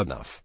enough.